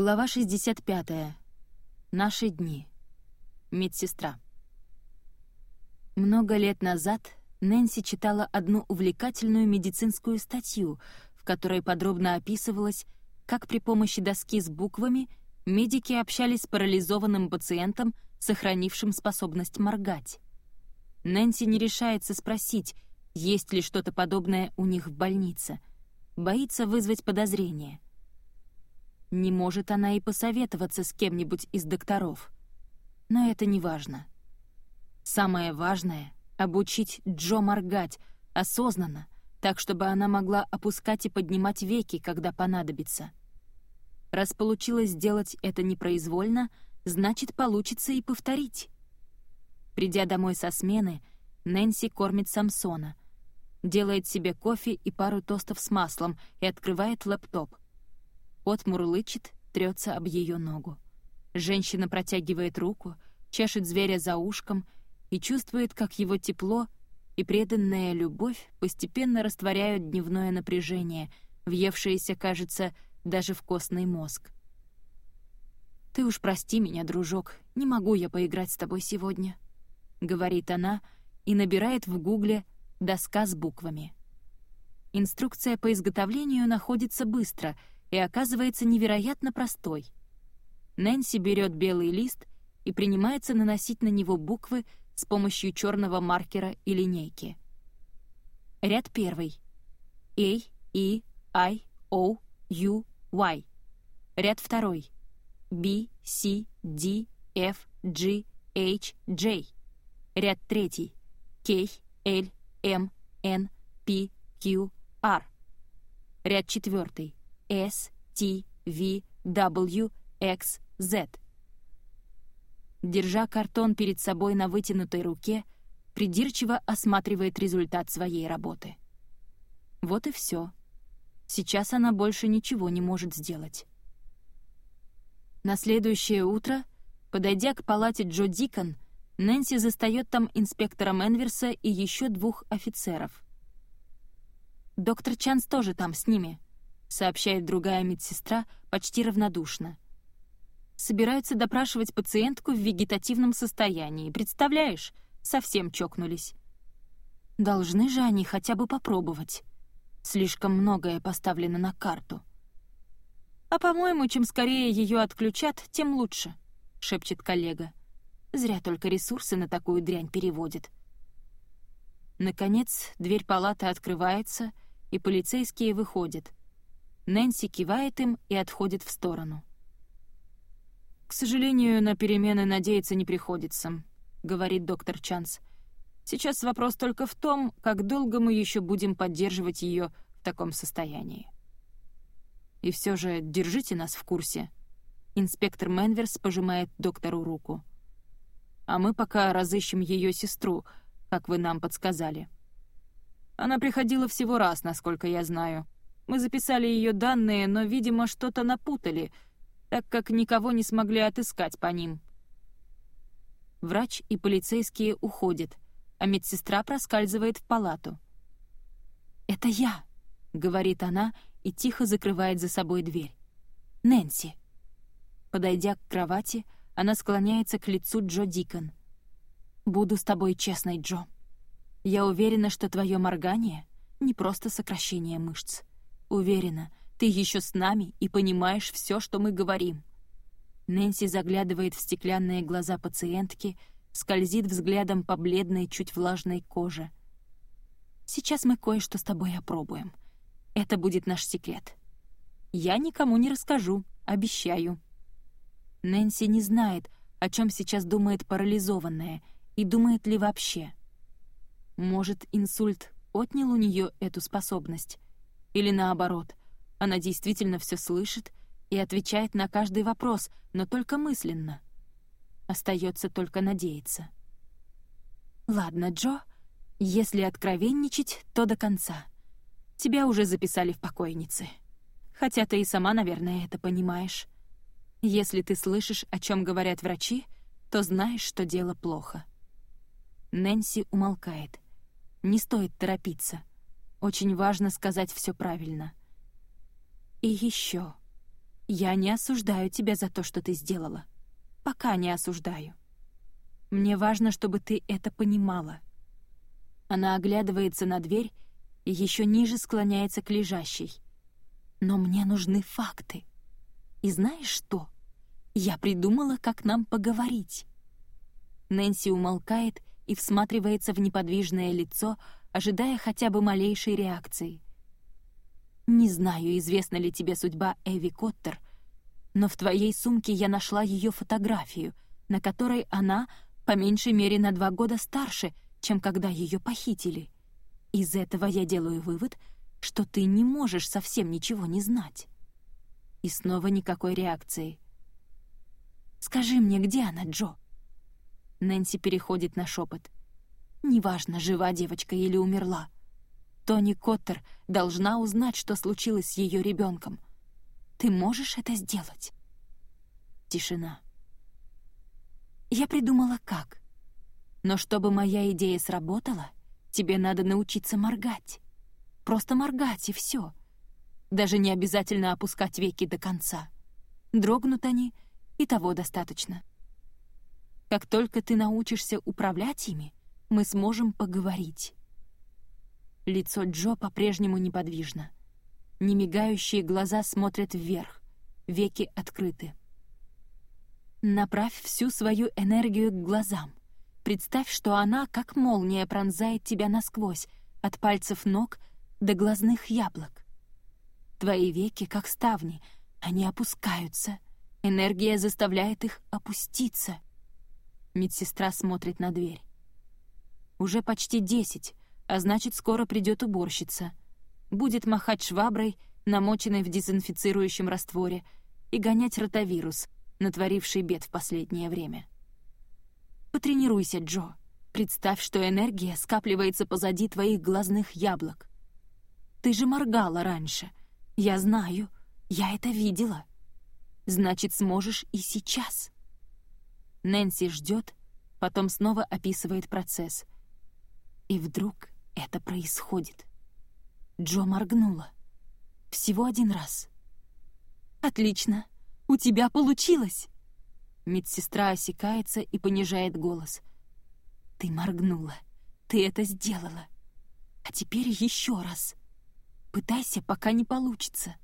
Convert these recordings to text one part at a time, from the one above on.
Глава 65. Наши дни. Медсестра. Много лет назад Нэнси читала одну увлекательную медицинскую статью, в которой подробно описывалось, как при помощи доски с буквами медики общались с парализованным пациентом, сохранившим способность моргать. Нэнси не решается спросить, есть ли что-то подобное у них в больнице. Боится вызвать подозрение — не может она и посоветоваться с кем-нибудь из докторов. Но это не важно. Самое важное — обучить Джо моргать осознанно, так, чтобы она могла опускать и поднимать веки, когда понадобится. Раз получилось сделать это непроизвольно, значит, получится и повторить. Придя домой со смены, Нэнси кормит Самсона, делает себе кофе и пару тостов с маслом и открывает лэптоп — Кот мурлычет, трется об ее ногу. Женщина протягивает руку, чешет зверя за ушком и чувствует, как его тепло и преданная любовь постепенно растворяют дневное напряжение, въевшееся, кажется, даже в костный мозг. «Ты уж прости меня, дружок, не могу я поиграть с тобой сегодня», — говорит она и набирает в гугле «доска с буквами». Инструкция по изготовлению находится быстро — и оказывается невероятно простой. Нэнси берет белый лист и принимается наносить на него буквы с помощью черного маркера и линейки. Ряд первый. A, E, I, O, U, Y. Ряд второй. B, C, D, F, G, H, J. Ряд третий. K, L, M, N, P, Q, R. Ряд четвертый. S, T, V, W, X, Z. Держа картон перед собой на вытянутой руке, придирчиво осматривает результат своей работы. Вот и все. Сейчас она больше ничего не может сделать. На следующее утро, подойдя к палате Джо Дикон, Нэнси застает там инспектора Менверса и еще двух офицеров. «Доктор Чанс тоже там с ними», — сообщает другая медсестра почти равнодушно. Собираются допрашивать пациентку в вегетативном состоянии. Представляешь? Совсем чокнулись. Должны же они хотя бы попробовать. Слишком многое поставлено на карту. «А, по-моему, чем скорее ее отключат, тем лучше», — шепчет коллега. «Зря только ресурсы на такую дрянь переводят». Наконец, дверь палаты открывается, и полицейские выходят — Нэнси кивает им и отходит в сторону. «К сожалению, на перемены надеяться не приходится», — говорит доктор Чанс. «Сейчас вопрос только в том, как долго мы еще будем поддерживать ее в таком состоянии». «И все же держите нас в курсе». Инспектор Менверс пожимает доктору руку. «А мы пока разыщем ее сестру, как вы нам подсказали». Она приходила всего раз, насколько я знаю. Мы записали ее данные, но, видимо, что-то напутали, так как никого не смогли отыскать по ним. Врач и полицейские уходят, а медсестра проскальзывает в палату. «Это я», — говорит она и тихо закрывает за собой дверь. «Нэнси». Подойдя к кровати, она склоняется к лицу Джо Дикон. «Буду с тобой честной, Джо. Я уверена, что твое моргание — не просто сокращение мышц. Уверена, ты еще с нами и понимаешь все, что мы говорим». Нэнси заглядывает в стеклянные глаза пациентки, скользит взглядом по бледной, чуть влажной коже. «Сейчас мы кое-что с тобой опробуем. Это будет наш секрет. Я никому не расскажу, обещаю». Нэнси не знает, о чем сейчас думает парализованная, и думает ли вообще. Может, инсульт отнял у нее эту способность, или наоборот, она действительно все слышит и отвечает на каждый вопрос, но только мысленно. Остается только надеяться. «Ладно, Джо, если откровенничать, то до конца. Тебя уже записали в покойнице. Хотя ты и сама, наверное, это понимаешь. Если ты слышишь, о чем говорят врачи, то знаешь, что дело плохо». Нэнси умолкает. Не стоит торопиться. Очень важно сказать все правильно. И еще. Я не осуждаю тебя за то, что ты сделала. Пока не осуждаю. Мне важно, чтобы ты это понимала. Она оглядывается на дверь и еще ниже склоняется к лежащей. Но мне нужны факты. И знаешь что? Я придумала, как нам поговорить. Нэнси умолкает и всматривается в неподвижное лицо, ожидая хотя бы малейшей реакции. Не знаю, известна ли тебе судьба Эви Коттер, но в твоей сумке я нашла ее фотографию, на которой она, по меньшей мере, на два года старше, чем когда ее похитили. Из этого я делаю вывод, что ты не можешь совсем ничего не знать. И снова никакой реакции. «Скажи мне, где она, Джо?» Нэнси переходит на шепот. «Неважно, жива девочка или умерла. Тони Коттер должна узнать, что случилось с ее ребенком. Ты можешь это сделать?» Тишина. Я придумала, как. Но чтобы моя идея сработала, тебе надо научиться моргать. Просто моргать, и все. Даже не обязательно опускать веки до конца. Дрогнут они, и того достаточно. Как только ты научишься управлять ими, мы сможем поговорить. Лицо Джо по-прежнему неподвижно. Немигающие глаза смотрят вверх, веки открыты. Направь всю свою энергию к глазам. Представь, что она, как молния, пронзает тебя насквозь, от пальцев ног до глазных яблок. Твои веки, как ставни, они опускаются. Энергия заставляет их опуститься. Медсестра смотрит на дверь. Уже почти десять, а значит, скоро придет уборщица. Будет махать шваброй, намоченной в дезинфицирующем растворе, и гонять ротавирус, натворивший бед в последнее время. Потренируйся, Джо. Представь, что энергия скапливается позади твоих глазных яблок. Ты же моргала раньше. Я знаю, я это видела. Значит, сможешь и сейчас. Нэнси ждет, потом снова описывает процесс. И вдруг это происходит. Джо моргнула. Всего один раз. «Отлично! У тебя получилось!» Медсестра осекается и понижает голос. «Ты моргнула. Ты это сделала. А теперь еще раз. Пытайся, пока не получится».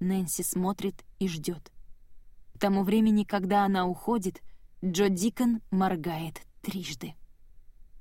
Нэнси смотрит и ждет. К тому времени, когда она уходит, Джо Дикон моргает трижды.